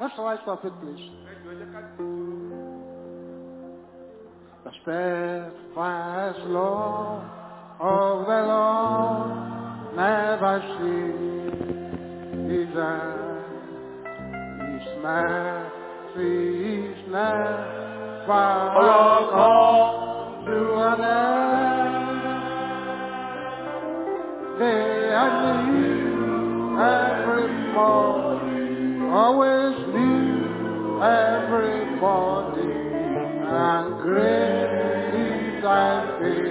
Let's rise to our feet, please. ẹjọ́ ẹ jẹ́ ká dìde. The steadfast love of the Lord never ceases. His mercy is never come to an end. They are new every morning, always new every morning, and great is thy faithfulness,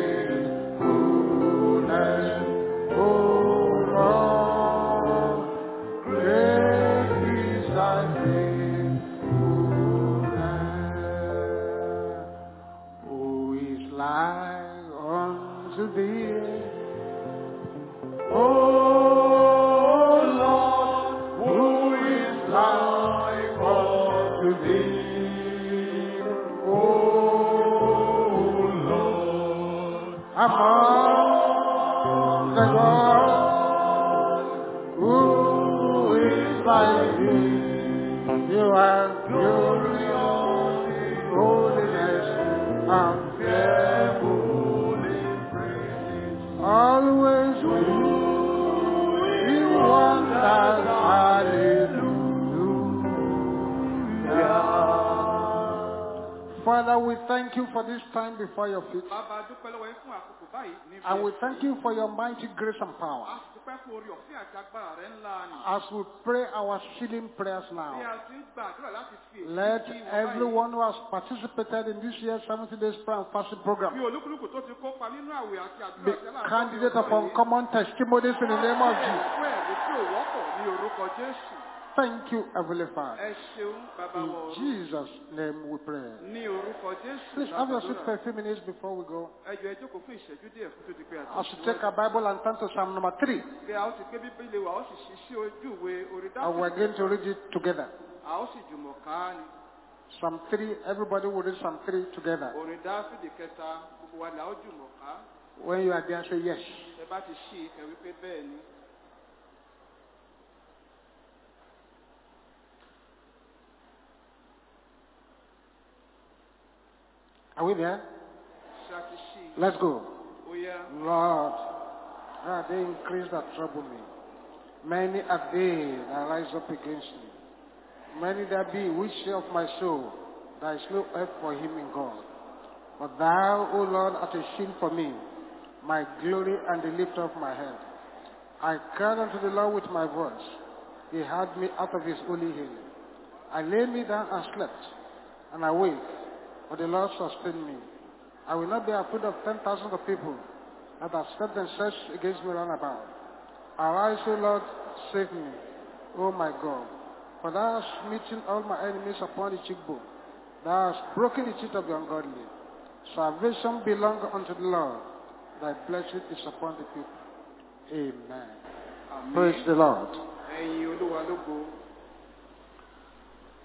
thank you for this time before your feet. bàbá dúpẹ́ lọ́wọ́ yín fún àkókò báyìí níbi And we thank you for your mighty grace and power. sì dúpẹ́ fún orí ọ̀fẹ́ àti agbára rẹ̀ ńlá ni. As we pray our sealing prayers bí now, a ti ń gbàdúrà láti fi èsì let kí wọn báyìí. everyone who has participated in this year's 70 days prayer and fasting program bí olúkúlùkù tó ti kópa nínú àwẹ̀ àti be àdúrà tí aláàbò candidate of uncommon testimonies in the name of Jesus. fún ẹ̀rí tí ò wọ́pọ̀ ní orúkọ jésù. Thank you, Heavenly Father. ẹ ṣeun bàbá In. Jesus' name we pray. ní orúkọ jésù. Please have your seat for a few minutes before we go. ẹ jọ̀ọ́ ẹ jókòó fún ìṣẹ́jú díẹ̀ kó tó di pé As we take our Bible and turn to Psalm number 3, bí a ó sì gbé bíbélì wa a ó sì ṣí sí ojú ìwé orí and we're going to read it together. a ó sì jùmọ̀ ká ni. Psalm 3, everybody will read Psalm 3 together. orin dáfídì kẹta gbogbo wa là ó jùmọ̀ ká. When you are there, say yes. ẹ bá ti ṣí i kẹ wípé bẹ́ẹ̀ ni. Are we there? ṣé a ti ṣí i. Let's go. yá. Lord, ah, they increase that trouble me. Many are they that rise up against me. Many there be which say of my soul, there is no help for him in God. But thou, O Lord, art a shield for me, my glory and the lift of my head. I cried unto the Lord with my voice. He heard me out of his holy hill. I lay me down and slept, and I awake, for the Lord sustained me. I will not be afraid of ten thousands of people that have set themselves against me round about. Arise, O Lord, save me, O my God. For thou hast smitten all my enemies upon the cheekbone. Thou hast broken the teeth of the ungodly. Salvation belongs unto the Lord. Thy blessing is upon the people. Amen. àmín. Praise the Lord. ẹ̀yin olúwa lógo.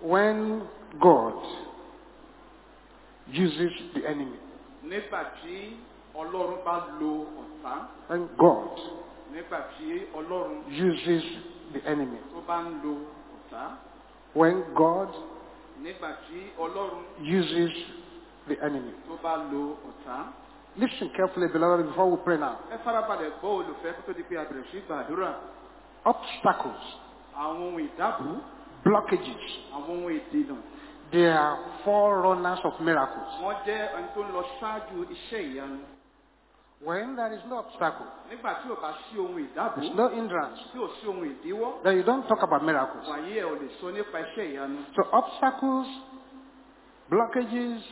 When God uses the enemy, nígbà tí ọlọ́run bá lo ọ̀tá. when God nígbà tí ọlọ́run uses the enemy, tó bá ń lo ọ̀tá. when God nígbà tí ọlọ́run uses the enemy. tó bá lo ọ̀tá. Listen carefully, beloved, before we pray now. ẹ farabalẹ̀ gbọ́ olùfẹ́ kó tó di pé a bẹ̀rẹ̀ sí gbàdúrà. Obstacles, àwọn ohun ìdábù blockages, àwọn ohun ìdènà they are forerunners of miracles. wọ́n jẹ́ ẹni tó ń lọ ṣáájú iṣẹ́ ìyanu. When there is no obstacle, nígbà tí ò bá sí ohun ìdábù there's no hindrance, tí ò sí ohun ìdíwọ́ then you don't talk about miracles. wàyí ẹ ò lè sọ nípa iṣẹ́ ìyanu. So obstacles, blockages,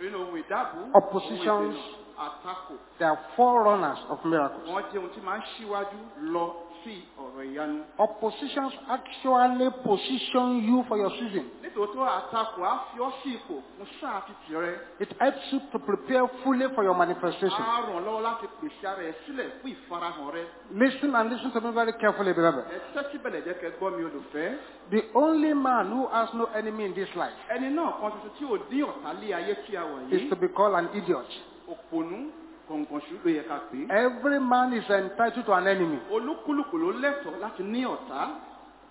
nínú ohun ìdábù Oppositions. àtakò they are forerunners of miracles. wọ́n jẹ́ ohun tí máa ń ṣíwájú lọ sí ọ̀rọ̀ ìyanu. Oppositions actually position you for your season. nítòótọ́ àtakò á fi ọ́ sí ipò fún sáà ti tìrẹ. It helps you to prepare fully for your manifestation. á ràn lọ́wọ́ láti pèsè ara ẹ̀ sílẹ̀ fún ìfarahàn rẹ. Listen and listen to me very carefully, beloved. ẹ tẹ́tí bẹ̀lẹ̀ jẹ́ kẹ́ gbọ́ mi olùfẹ́. The only man who has no enemy in this life ẹni náà kan tuntun tí ò dín ọ̀tá lé ayé tí a is yìí. to be called an idiot. òpònú kọ̀ǹkọ̀ṣù ló yẹ ká pè é. Every man is entitled to an enemy. olúkúlùkù ló lẹ́tọ̀ọ́ láti ní ọ̀tá.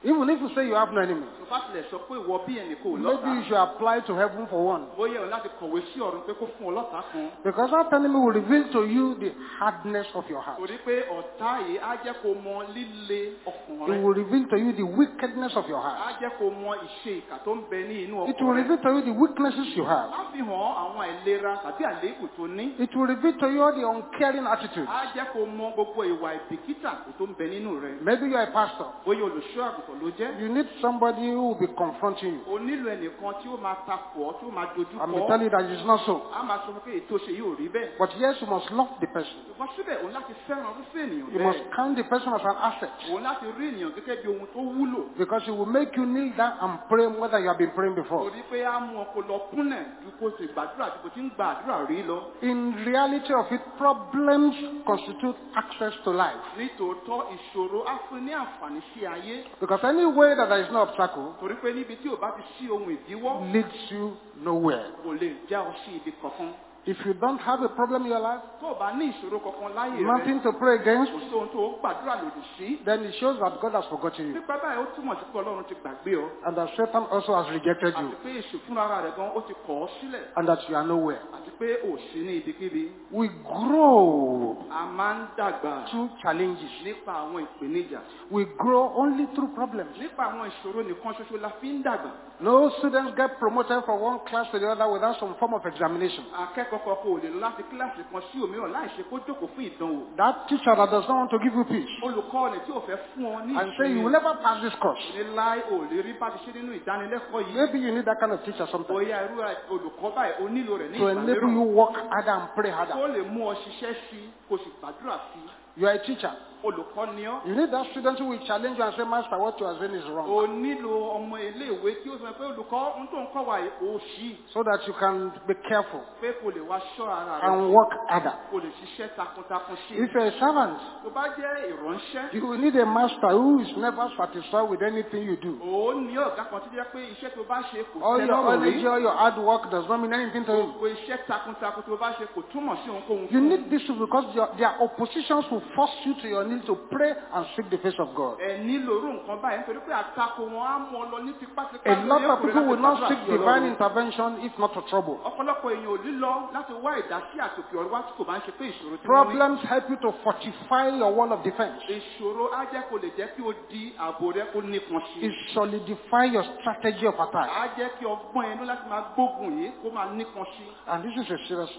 Even if you say you have no enemy, tó bá tilẹ̀ sọ pé ìwọ bí ẹnì kò maybe you should apply to heaven for one. bóyá o láti kọ̀wé sí ọ̀run pé kó fún ọ lọ́ta kan Because that enemy will reveal to you the hardness of your heart. torí pé ọ̀tá yìí á jẹ́ kó mọ líle ọkàn It will reveal to you the wickedness of your heart. á jẹ́ kó mọ ìṣe ìkà tó ń bẹ ní inú It will reveal to you the weaknesses you have. á fi hàn àwọn àìlera tàbí àléébù tó ní It will reveal to you the uncaring attitude. á jẹ́ kó mọ gbogbo ìwà ìbìkítà tó ń bẹ nínú rẹ Maybe you are a pastor. bóyá olùṣọ́ àgùntàn ló jẹ́ You need somebody who will be confronting you. o nílò ẹnìkan tí ó máa takò ọ́ tí ó máa dojú kọ be ọ́ telling you that it's not so. á máa sọ pé ètò ṣe yóò rí bẹ́ẹ̀ But yes, you must love the person. ṣùgbọ́n síbẹ̀ òun láti fẹ́ràn irúfẹ́ ènìyàn You must count the person as an asset. òun láti rí ènìyàn gẹ́gẹ́ bí ohun tó wúlò Because it will make you kneel down and pray whether you have been praying before. torí pé á mú ọ lọ kúnlẹ̀ ju kó sì gbàdúrà ju kó ti ń gba rí lọ In reality of it, problems constitute access to life. nítòótọ́ ìṣòro á fún ní àǹfààní sí ayé Because any way that there is no obstacle torí pé níbi tí ò bá ti sí ohun ìdíwọ́ leads you nowhere. kò lè já ọ sí ibi kankan If you don't have a problem in your life, tó o bá ní ìṣòro kankan láyé rẹ nothing to pray against, kò sí ohun tó o gbàdúrà lòdì sí then it shows that God has forgotten you nípa báyìí ó túmọ̀ sí pé ọlọ́run ti gbàgbé ọ and that Satan also has rejected you pé èṣù fúnra rẹ̀ gan ó ti kọ̀ ọ́ sílẹ̀ and that you are nowhere. àti pé ò sí ní ibikíbi We grow a máa ń dàgbà through challenges. nípa àwọn ìpèníjà We grow only through problems. nípa àwọn ìṣòro nìkan ṣoṣo la fi ń dàgbà No students get promoted from one class to the other without some form of examination. Akẹ́kọ̀ọ́ kò lè lọ láti kíláàsì kan sí òmíràn láì ṣe kó jókòó fún ìdánwò. That teacher that does not want to give you peace. Olùkọ́ ni tí ò fẹ́ fún ọ ní and say you will never pass this course. ní láì ò lè rí bá ti ṣe nínú ìdánilẹ́kọ̀ọ́ yìí. Maybe you need that kind of teacher sometimes bóyá irú olùkọ́ báyìí o nílò rẹ̀ ní to enable you work harder and pray kó harder. lè mú ọ ṣiṣẹ́ sí kó sì gbàdúrà sí You are a teacher. Olùkọ́ ni ọ́ You need that student who will challenge you and say, Master, what you are saying is wrong. o nílò ọmọ iléèwé tí ó sọ pé olùkọ́ ń tó ń kọ́ wa i So that you can be careful pé kò lè wá ṣọ́ ara rẹ̀ and work harder. kò lè ṣiṣẹ́ takuntakun sí If you're a servant, tó bá jẹ́ ìránṣẹ́ you need a master who is never satisfied with anything you do. ó ní ọ̀gá kan tó jẹ́ pé iṣẹ́ tó bá ṣe kò tẹ́ your lọ́rùn rí energy, all your hard work does not mean anything to him. gbogbo iṣẹ́ takuntakun tó bá ṣe kò túmọ̀ sí ohunkóhun You need this because your, their oppositions will force you to your to pray and seek the face of God. ẹ nílò irú nǹkan báyìí nítorí pé àtakò wọn á mú ọ lọ ní tipátipá A lot of people will not seek divine intervention if not for trouble. ọ̀pọ̀lọpọ̀ èèyàn ò lílọ láti wá ìdásí àtòkè ọ̀rọ̀ wá tí kò bá ń ṣe pé ìṣòro tí wọ́n ní. Problems help you to fortify your wall of defense. ìṣòro á jẹ́ kó lè jẹ́ kí o di ààbò rẹ kó nípọn sí It i. solidify your strategy of attack. á jẹ́ kí ọgbọ́n ẹnu láti máa gbógun yìí kó máa nípọn sí. And this is a serious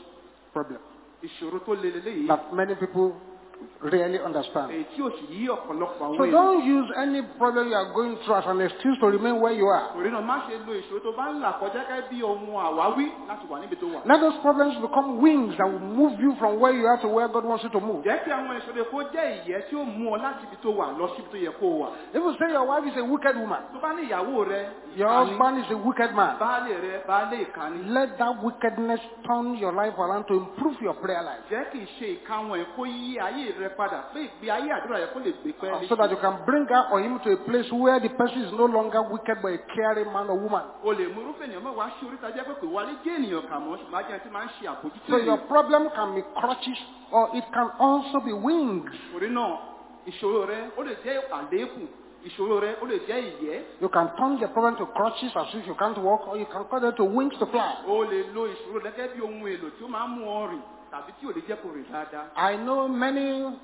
problem ìṣòro tó le leléyìí that many people rarely understand. èyí tí ò sì yí ọ̀pọ̀lọpọ̀ àwọn So don't use any problem you are going through as an excuse to remain where you are. torí náà má ṣe lo ìṣòro tó bá ń là kọjá gẹ́gẹ́ bí ohun àwáwí láti wà níbi tó wà. Let those problems become wings that will move you from where you are to where God wants you to move. jẹ́ kí àwọn ìṣòro kó jẹ́ ìyẹ́ tí ó mú ọ láti ibi tó wà lọ síbi tó yẹ kó o wà. If you say your wife is a wicked woman, tó bá ní ìyàwó rẹ your husband is a wicked man, let that wickedness turn your life around to improve your prayer life. Jẹ́ kì í ṣe ìkáwọn ẹ̀ kó yí ayé rẹ padà pé ìgbé ayé àdúrà yẹ kó lè gbé pẹ́ẹ́lí. Uh, so that you can bring her or him to a place where the person is no longer wicked but a caring man or woman. o lè mú irúfẹ́ ènìyàn mẹ́wàá sí oríta jẹ́ pé kò wálé jẹ́ ènìyàn kà mọ́ ṣùgbọ́n ajẹ́ tí máa ń ṣe àbójútó So your problem can be crutches or it can also be wings. torí náà ìṣòro rẹ ó lè jẹ́ àléébù ìṣòro rẹ ó lè jẹ́ ìyẹ́ You can turn the problem to crutches as if you can't walk or you can cut it to wings to fly. O lè lo ìṣòro rẹ gẹ́gẹ́ bí ohun èlò tí ó máa ń mú ọ rìn tàbí tí ò lè jẹ́ kó rìn dáadáa. I know many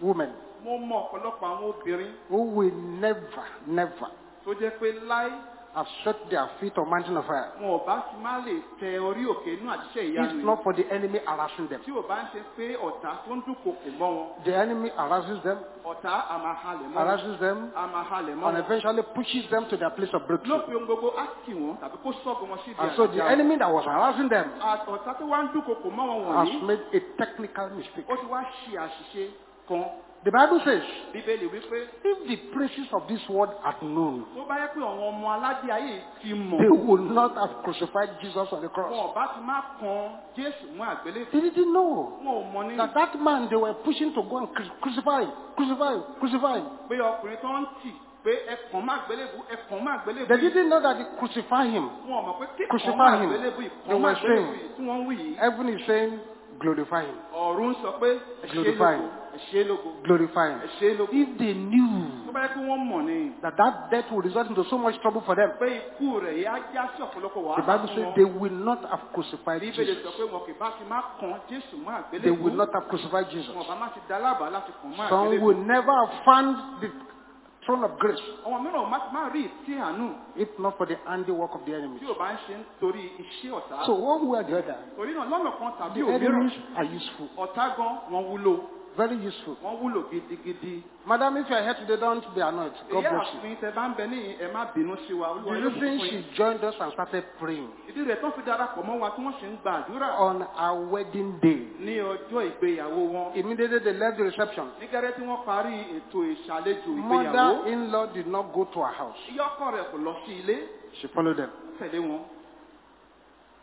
women mo mọ ọ̀pọ̀lọpọ̀ àwọn obìnrin who will never, never tó jẹ́ pé láì have set their feet on mountain of fire. Wọn ò bá ti má lè tẹ orí òkè inú if ìyanu yìí not for the enemy harassing them. tí ò bá ń ṣe pé ọ̀tá tó ń dúnkokò mọ́ wọn. The enemy harasses them, ọ̀tá a máa halẹ̀ mọ́ harasses them, a máa halẹ̀ mọ́ and eventually pushes them to their place of breakthrough. lópin ohun gbogbo á kì wọ́n tàbí kó sọ́gun wọn síbi And so the enemy that was harassing them ọ̀tá tó wá ń dúnkokò mọ́ wọn has wọ̀nyí made a technical mistake. ó ti wá ṣe àṣìṣe kan The Bible says, bíbélì wípé if the princes of this world had known, tó bá yẹ pé àwọn ọmọ aládé ayé ti mọ̀ they would not have crucified Jesus on the cross. ò bá ti má kan jésù mú àgbélébùú They didn't know wọn ò mọ nínú that that man they were pushing to go and crucify crucify crucify pé ọkùnrin tó ń tì pé ẹkàn má gbélébùú ẹkàn má gbélébùú They didn't know that they crucify him. wọn mọ̀ pé kíkàn Crucify má him. gbélébùú They ìkàn má were gbélébùú saying- wọ́n wí yìí Heaven is saying, glorify him. ọ̀run sọ pé Glorify. lógo ẹ ṣe lógo Glorify him. If they knew tó bá yẹ kí wọ́n mọ̀ ni that that death will result into so much trouble for them, pé ikú rẹ̀ yá já sí ọ̀pọ̀lọpọ̀ the Bible says they will not have crucified Jesus. sọ pé wọn bá ti má kan jésù mọ́ They will not have crucified Jesus. wọn bá má ti dá lábàá láti kàn mọ́ Some will never have found the throne of grace àwọn mìíràn má má rí ìtí àánú if not for the handiwork of the enemy. tí ò bá ń ṣe nítorí iṣẹ́ ọ̀tá. So one way or the other, torí náà lọ́nà kan tàbí the òmíràn enemies are useful, ọ̀tá gan wọn wúlò very useful. wọn wúlò gidigidi. Madam, if you are here today, don't be annoyed. God bless you. àfin tẹ bá ń bẹ ní ẹ má bínú sí wa The reason she joined us and started praying ìdí rẹ̀ tó fi darapọ̀ mọ́ wa tí wọ́n sì ń gba àdúrà on our wedding day, ní ọjọ́ ìgbéyàwó wọn. immediately they left the reception. ní gẹ́rẹ́ tí wọ́n parí ètò ìṣàlejò ìgbéyàwó Mother-in-law did not go to her house. ìyọ́kọ̀ rẹ̀ kò lọ sí ilé She followed them. tẹ̀lé wọn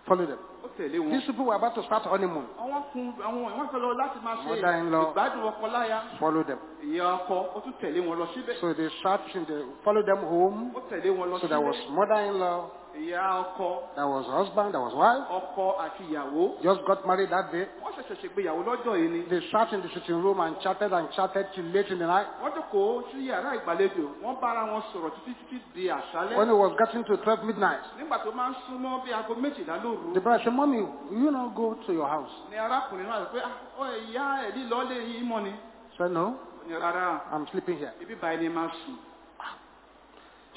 Followed them. ó tẹ̀lé wọn. These people were about to start honeymoon. àwọn kun àwọn ìwọ́n fẹ́ lọ láti máa ṣe Mother-in-law. ìgbádùn ọkọ láya Followed them. ìyá ọkọ ó tún tẹ̀lé wọn So they sat in the, followed them home. ó tẹ̀lé wọn lọ So there was mother-in-law, ìyá ọkọ there was husband, there was wife. ọkọ àti ìyàwó Just got married that day. wọ́n ṣẹ̀ṣẹ̀ ṣègbéyàwó lọ́jọ́ yìí ni They sat in the sitting room and chatted and chatted till late in the night. wọ́n jókòó sí yàrá ìgbàlejò wọ́n bára wọn sọ̀rọ̀ títí títí di àṣálẹ́ When it was getting to 12 midnight, nígbà tó máa ń súnmọ́ bí aago méjìlá lóru the brother said, will you not go to your house? ni arákùnrin náà sọ pé "Ah, ọ ìyá ẹ̀ lílọ lé yín mọ́ ni said, No, rárá I'm sleeping here. ibi báyìí ni máa sùn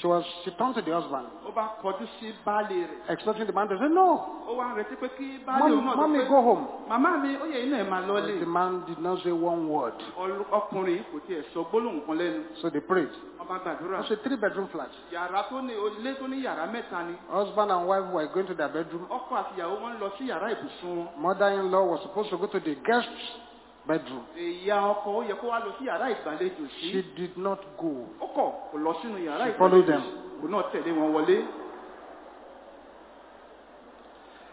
She was, she turned to the husband, ó bá kọjú sí baálé rẹ̀ expecting the man to say, No, ó wá ń retí pé kí baálé mommy, òun náà sọ mommy, pé go home. màmá mi ó yẹ iná ẹ̀ máa But lọ́lé the man did not say one word. Ọlú- ọkùnrin kò tiẹ̀ sọ gbólóhùn kan lẹ́nu So they prayed. wọ́n bá gbàdúrà It was a three bedroom flat. yàrá tó ní ilé tó ní yàrá mẹ́ta ni Husband and wife were going to their bedroom. ọkọ àti ìyàwó wọn ń lọ sí yàrá ibùsùn wọn Mother in law was supposed to go to the guest's bedroom. ìyá ọkọ ó yẹ kó wá lọ sí yàrá ìgbàlejò sí She did not go. ó kọ̀ kò lọ sínú yàrá She followed ìgbàlejò them. kò náà tẹ̀lé wọn wọlé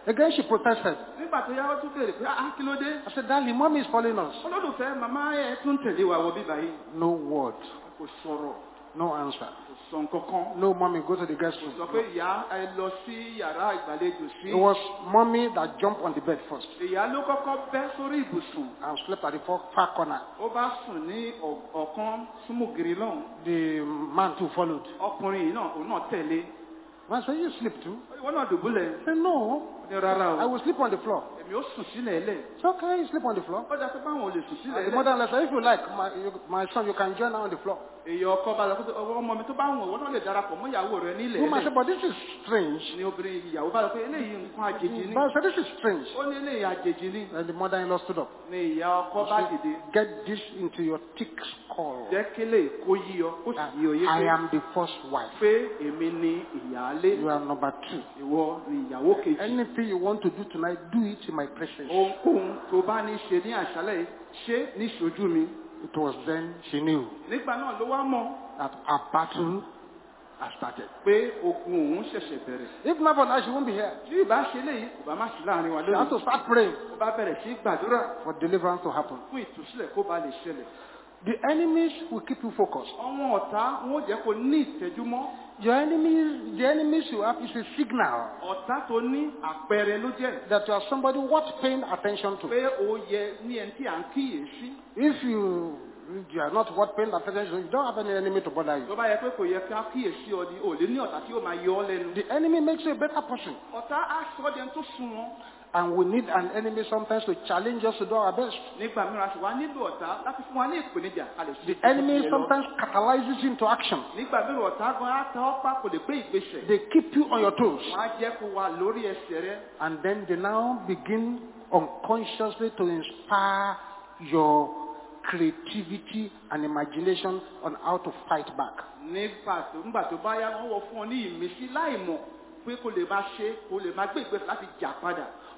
Again, she protested. nígbà tó yá ó tún béèrè pé ah kí ló dé I said, Darling, mommy is following us. olólùfẹ́ màmá ẹ̀ tún tẹ̀lé wa wọ bíbá yìí No word. kò sọ̀rọ̀ No answer. Sọ nǹkan kan No, mommy, go to the guest sọ room. pé ìyá ẹ lọ sí yàrá ìgbàlejò sí It was mommy that jumped on the bed first ìyá ló kọ́kọ́ bẹ́ sórí ibùsùn and slept at the far, far corner. ó bá sùn ní ọ̀kan súnmùgìrì lọ́hùn The man too followed. ọkùnrin yìí náà òun náà tẹ̀lé Man said, You sleep too? ìwọ náà dùbúlẹ̀ No, ní rárá I o will sleep on the floor. èmi ó sùn sílẹ̀ ẹlẹ̀ It's okay, you sleep on the floor. dá pé báwọn ò lè sùn sílẹ̀ And the mother said, If you like, my, you, my son, you can join her on the floor. èyí ọkọ bá lọ pé ọwọ́ ọmọ mi tó bá wùn ọwọ́ náà lè darapọ̀ mọ́ ìyàwó rẹ nílẹ̀ Woman said, But this is strange. ni obìnrin ìyàwó bá lọ pé eléyìí nǹkan àjèjì ni But I said, This is strange. ó ní eléyìí àjèjì ni And the mother in law stood up. ni ìyá ọkọ bá dìde Get this into your thick skull. jẹ́ kélé kó yí ọ kó sì yí ọ yé I am the first wife. pé èmi ni ìyáálé You are number two. ìwọ ni ìyàwó kejì Anything you want to do tonight, do it in my presence. ohunkóhun tó bá ní ṣe ní àṣálẹ́ yìí ṣe ní ṣojú mi It was then she knew nígbà náà ló wá mọ̀ that our battle has started. pé ogun òun ṣẹ̀ṣẹ̀ bẹ̀rẹ̀ If not for that, she won't be here. tí ìbá ṣe léyìí kò bá má sí láàárín wa She has to start praying ó bá bẹ̀rẹ̀ sí gbàdúrà for deliverance to happen. fún ìtúsílẹ̀ kó ba lè ṣẹlẹ̀ The enemies will keep you focused. àwọn ọ̀tá wọn ò jẹ́ kó ní ìtẹ́júmọ́ Your enemies, the enemies you have is a signal ọ̀tá tó ní àpẹẹrẹ ló jẹ́ that you are somebody worth paying attention to. pé ó yẹ ní ẹni tí à ń kíyèsí If you, you are not worth paying attention to, you don't have any enemy to bother you. tó bá yẹ pé kò yẹ ká kíyèsí ọ ni ò lè ní ọ̀tá tí ó máa yọ ọ́ lẹ́nu The enemy makes you a better person. ọ̀tá á sọ ọ́ di ẹni tó sun wọn And we need an enemy sometimes to challenge us to do our best. nígbà mìíràn a sì wá nílò ọ̀tá láti fún wa ní ìpèníjà a lè ṣe The enemy sometimes catalyzes into action. nígbà mìíràn ọ̀tá gan á ta ọ́ pa kò lè gbé ìgbésẹ̀ They keep you on your toes. wọ́n á jẹ́ kó wa lórí ẹsẹ̀ rẹ And then they now begin unconsciously to inspire your creativity and imagination on how to fight back.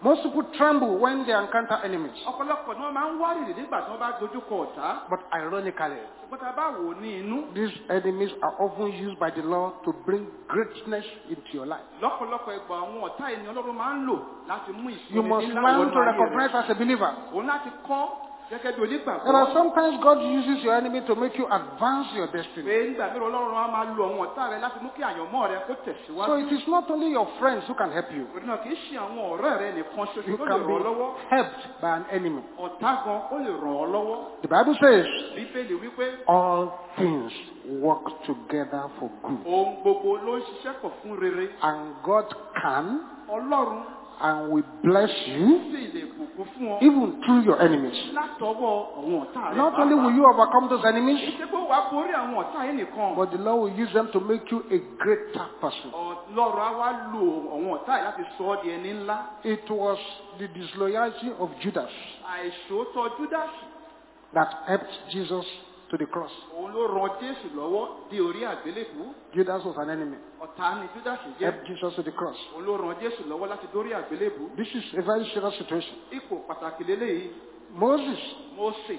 Nígbà tó nígbà tó bá yá wọ́n wọ fún ọ ní ìmísí láì mọ̀ pé kó lè máa ṣe kó lè máa gbé ìgbésẹ̀ láti jà padà Most people tremble when they encounter enemies. ọ̀pọ̀lọpọ̀ ni wọ́n máa ń wárìrì nígbà tí wọ́n bá dojú kọ ọ̀tá But ironically, ṣùgbọ́n tá a bá wò ó ní inú these enemies are often used by the Lord to bring greatness into your life. lọ́pọ̀lọpọ̀ ìgbà àwọn ọ̀tá ènìyàn ọlọ́run máa ń lò láti mú You must learn to recognize as a believer òun láti kọ́ There are sometimes God uses your enemy to make you advance your destiny. pé nígbà mìíràn ọlọ́run á máa lo àwọn ọ̀tá rẹ láti mú kí àyànmọ́ rẹ kó So it is not only your friends who can help you. òní náà kì í ṣe àwọn ọ̀rẹ́ rẹ nìkan ṣoṣo You can ràn ọ́ lọ́wọ́ be helped by an enemy. ọ̀tá gan ó lè ràn ọ́ lọ́wọ́. The Bible says, all things work together for good. ohun gbogbo ló ń ṣiṣẹ́ pọ̀ fún rere. And God can and will bless you sì lè bùkún fún ọ even through your enemies. látọwọ́ àwọn ọ̀tá rẹ. Not only will you overcome those enemies, ṣe pé wàá borí àwọn ọ̀tá yẹn nìkan. but the Lord will use them to make you a greater person. ọlọ́run á wá lo àwọn ọ̀tá yìí láti sọ ọ́ di ẹni ńlá. It was the disloyalty of Judas that helped Jesus to the cross. òun ló ran jésù lọ́wọ́ dé orí àgbélébùú. Judas was an enemy, ọ̀tá ni júdásì jẹ́. helped Jesus to the cross. òun ló ran jésù lọ́wọ́ láti dórí àgbélébùú. This is a very serious situation. ipò pàtàkì lélẹ́yìí Moses mósè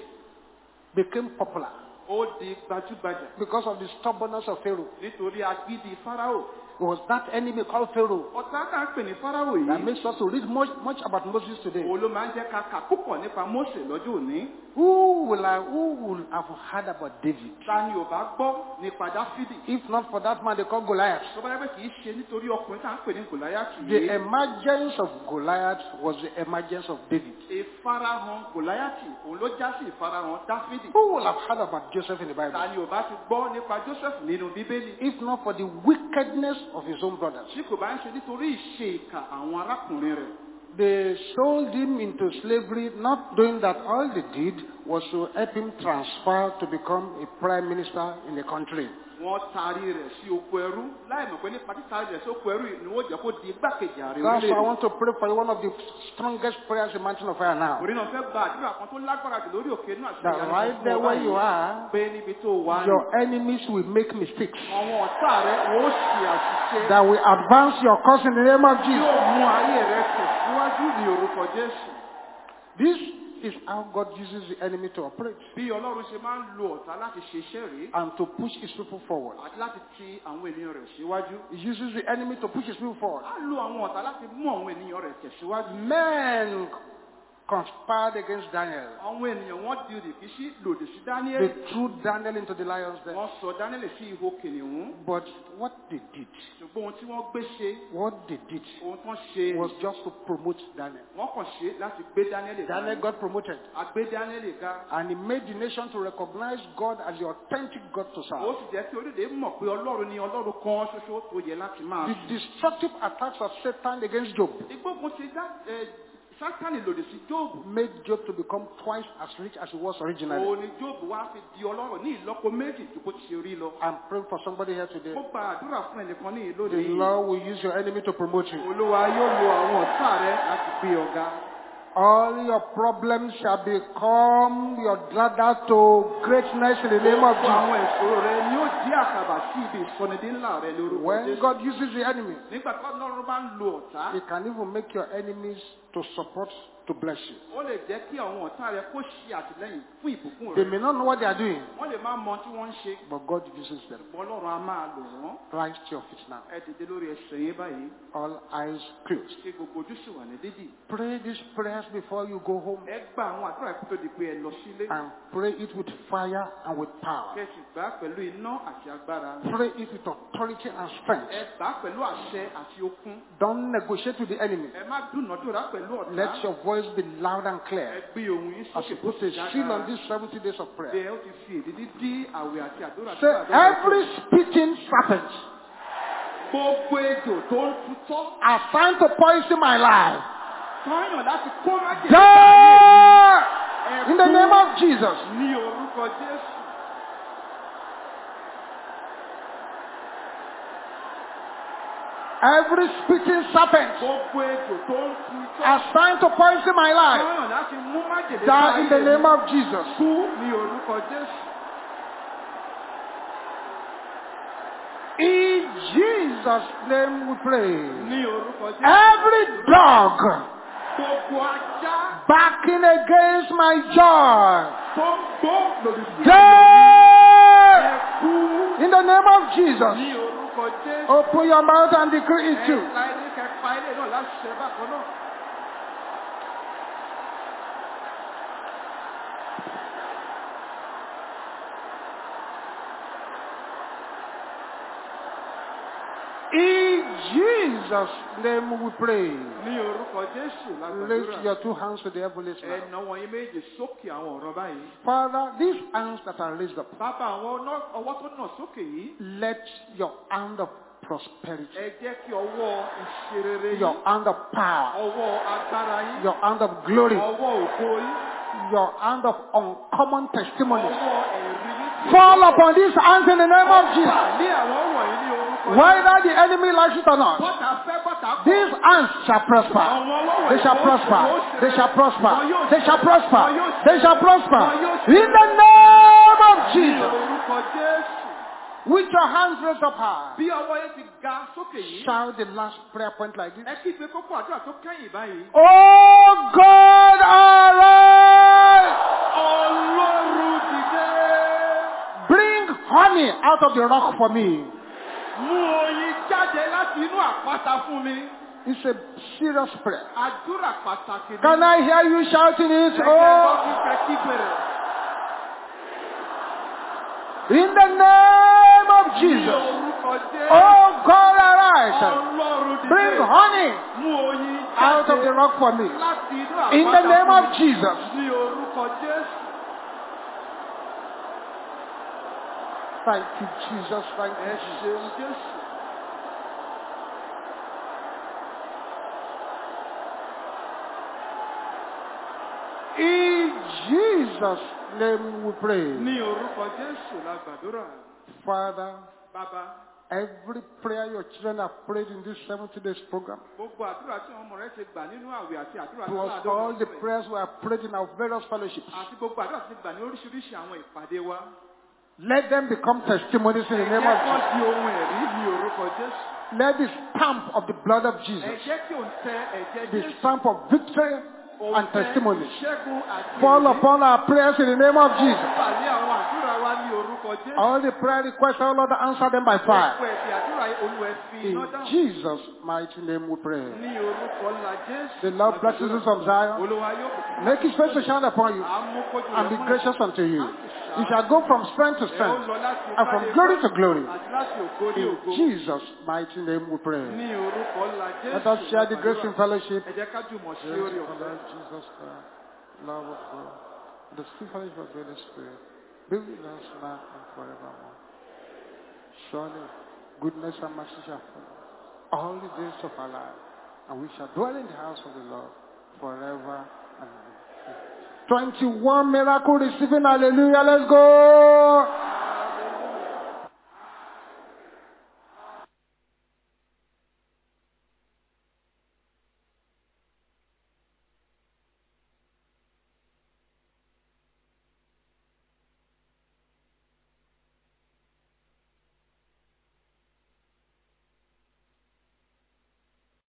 became popular ó di gbajúgbajà because of the stubbornness of Pharaoh. nítorí agídí fáráò. It was that enemy called Pharaoh ọ̀tá tá ń pè ní that yìí. makes us to read much, much about Moses today. máa ń jẹ́ ká kà púpọ̀ nípa mósè lọ́jọ́ òní. Who will, I, who will have heard about David? ta ni ò bá gbọ́ nípa dáfídì. If not for that man they call Goliath. tó bá yẹ pé kì í ṣe nítorí ọkùnrin tá pè ní gòláyàtì The emergence of Goliath was the emergence of David. ìfarahàn gòláyàtì òun ló já sí ìfarahàn dáfídì. Who will have heard about Joseph in the Bible? ta ni ò bá ti gbọ́ nípa joseph nínú bíbélì. If not for the wickedness of his own brothers. tí kò bá ń ṣe nítorí ìṣe ìkà àwọn arákùnrin rẹ̀. They sold him into slavery, not doing that all they did was to help him transfer to become a prime minister in the country. Wọ́n taari rẹ̀ sí oko ẹrú láì mọ̀ pé nípa títaari rẹ̀ sí oko ẹrú ni wọ́n jẹ́ kó di igbákejì ààrẹ That's why I orílẹ̀-èdè. want to pray for you, one of the strongest prayers in Mountain of Fire now. orí náà fẹ́ gba àdúrà kan tó lágbára jù lórí òkè náà That right there where you are, pé níbi tó wà ní. your enemies will make mistakes àwọn ọ̀tá rẹ̀ wọ́n ṣe àṣìṣe. that will advance your cause in the name of Jesus. yóò mú ayé rẹ̀ tẹ̀síwájú ní orúkọ jésù. This is how God uses the enemy to operate bí ọlọ́run ṣe máa ń lo ọ̀tá láti ṣe iṣẹ́ rèé and to push his people forward. àti láti ti àwọn ènìyàn rẹ̀ síwájú. He uses the enemy to push his people forward. á lo àwọn ọ̀tá láti mú àwọn ènìyàn rẹ̀ tẹ̀síwájú. Men conspired against Daniel. àwọn ènìyàn wọ́n di rìkíṣí lòdì sí They threw Daniel into the lion's den. wọ́n sọ dáníẹ́lì sí ihò kìnìún. But what they did, ṣùgbọ́n ohun tí wọ́n gbé ṣe what they did ohun tán ṣe was just to promote Daniel. wọ́n kàn ṣe láti gbé dáníẹ́lì ga. Daniel got promoted a gbé dáníẹ́lì ga. and he made the nation to recognize God as the authentic God to ó serve. sì jẹ́ kí orílẹ̀-èdè mọ̀ pé ọlọ́run ni ọlọ́run kan ṣoṣo tó yẹ láti máa The destructive attacks of Satan against Job ìgbógun ti dá ẹ, sátánì lòdì sí jóòbù. made Job to become twice as rich as he was originally. òun ni jóòbù wá fi di ọlọ́rọ̀ ní ìlọ́po méjì ju bó ti ṣe rí lọ. I'm praying for somebody here today. mo gba àdúrà fún ẹnìkan ní ìlú The lónìí. Lord will use your enemy to promote you. olúwa yóò lo àwọn ọ̀tá rẹ láti gbé ọ̀gá. All your problems shall become your ladder to greatness in the name of Gbogbo Jesus. àwọn ìṣòro rẹ ni ó di àkàbà sí ibi ìsọnidí ńlá rẹ lórúkọ When God uses the enemy, nígbà tí ọlọ́run bá ń lo ọ̀tá He can even make your enemies to support to bless you. ó lè jẹ́ kí àwọn ọ̀tá rẹ kó ṣe àtìlẹ́yìn fún ìbùkún They may not know what they are doing, wọ́n lè má mọ tí wọ́n ń ṣe. but God uses them. ṣùgbọ́n ọlọ́run á máa lò wọ́n. Rise to your feet now. ẹ dìde lórí ẹsẹ̀ yín báyìí. All eyes closed. kí gbogbo ojú sì wà ní dídì. Pray these prayers before you go home ẹ gba àwọn àdúrà yìí tó di pé ẹ lọ sílé. and pray it with fire and with power. kẹ́sì gbà pẹ̀lú iná àti agbára. Pray it with authority and strength. ẹ gbà pẹ̀lú àṣẹ àti okun. Don't negotiate with the enemy. ẹ má dúnàdúrà pẹ̀lú ọ̀tá. Let your voice be loud and clear. Gbé ohun yín as you put a seal on these 70 days of prayer. bẹ́ẹ̀ ó ti fi èdìdí dí àwẹ̀ àti àdúrà Say, every spitting serpent gbogbo ejò tó ń tutọ́. assigned to poison my life, tọ́yàn láti kó májèlé. Die in the name of Jesus. ní orúkọ Jésù. Every spitting serpent gbogbo ejò tó ń tutọ́. assigned to poison my life, tọ́yàn láti mú májèlé die in the name of Jesus. kú ní orúkọ Jésù. In Jesus' name we pray. ní orúkọ Jésù. Every dog backing against my joy, tó ń gbó lòdì sí die in the name of Jesus. Orúkọ Jésù. Open your mouth and decree it too. ẹ̀ka ilé kẹfà ilé náà láṣẹ bákan náà. Jesus' name we pray. ní orúkọ jésù Lift your two hands to the heavens now. ẹnà wọ̀nyí méjì sókè àwọn ọ̀rọ̀ báyìí. Father, these hands that are raised up, bàbá àwọn ọwọ́ tó nà sókè yìí let your hand of prosperity, ẹ jẹ́ kí ọwọ́ ìṣerere your hand of power, ọwọ́ agbára yín your hand of glory, ọwọ́ ògo yín your hand of uncommon testimony ọwọ́ ẹ̀rí yín fall upon these hands in the name of Jesus. Whether the enemy likes it or not, bọ́tà fẹ́ bọ́tà kọ̀ these hands shall prosper. They shall prosper. They shall prosper. They shall prosper. They shall prosper. In the name of Jesus. With your hands raised up high. bí ọwọ́ yẹn ti ga sókè yìí Shout the last prayer point like this. ẹ kí ìgbé kókó àdúrà tó kẹ́yìn báyìí Oh God, arise! Bring honey out of the rock for me. Mú oyin jáde láti inú àpáta fún mi It's a serious prayer. àdúrà pàtàkì Can I hear you shouting it? Oh, kíkẹ́ in the name of Jesus. Oh God, arise. Bring honey out of the rock for me. láti inú àpáta In the name of. Jesus. Ní orúkọ Jésù. Thank you, Jesus. Thank you, um Jesus. In Jesus' name we pray. Ní orúkọ Jésù la gbàdúrà. Father, Bàbá, every prayer your children have prayed in this 70 days program, gbogbo àdúrà tí àwọn ọmọ rẹ ti gbà nínú àwẹ̀ àti àdúrà tó plus all the prayers we have prayed in our various fellowships, Àti gbogbo àdúrà tí ti gbà ní oríṣiríṣi àwọn ìpàdé wa. let them become testimonies in the name of Jesus. di ohun ẹ̀rí ní orúkọ Jésù. Let the stamp of the blood of Jesus, jẹ́ kí òun the stamp of victory and testimonies, fall upon our prayers in the name of Jesus. All the prayer requests, oh Lord, answer them by fire. Gbogbo ẹ̀bì àdúrà yìí Olúwa ẹ fi In. Jesus' mighty name we pray. Ní orúkọ ńlá Jésù. The Lord bless you of Zion. Olúwa yóò bùkún. Make his face to shine upon you and be gracious unto you. You shall go from strength to strength and from glory to glory. àti láti ògo ní In. Jesus' mighty name we pray. Ní orúkọ ńlá Jésù. Let us share the grace in fellowship. Ẹ jẹ́ ká jùmọ̀ Grace orí of the ọ̀fẹ́. Lord Jesus Christ, love of God, the sweet fellowship of the Holy Spirit, be with us now and forevermore. Surely, goodness and mercy shall follow all the days of our life, and we shall dwell in the house of the Lord forever and ever. 21 miracle receiving, hallelujah, let's go!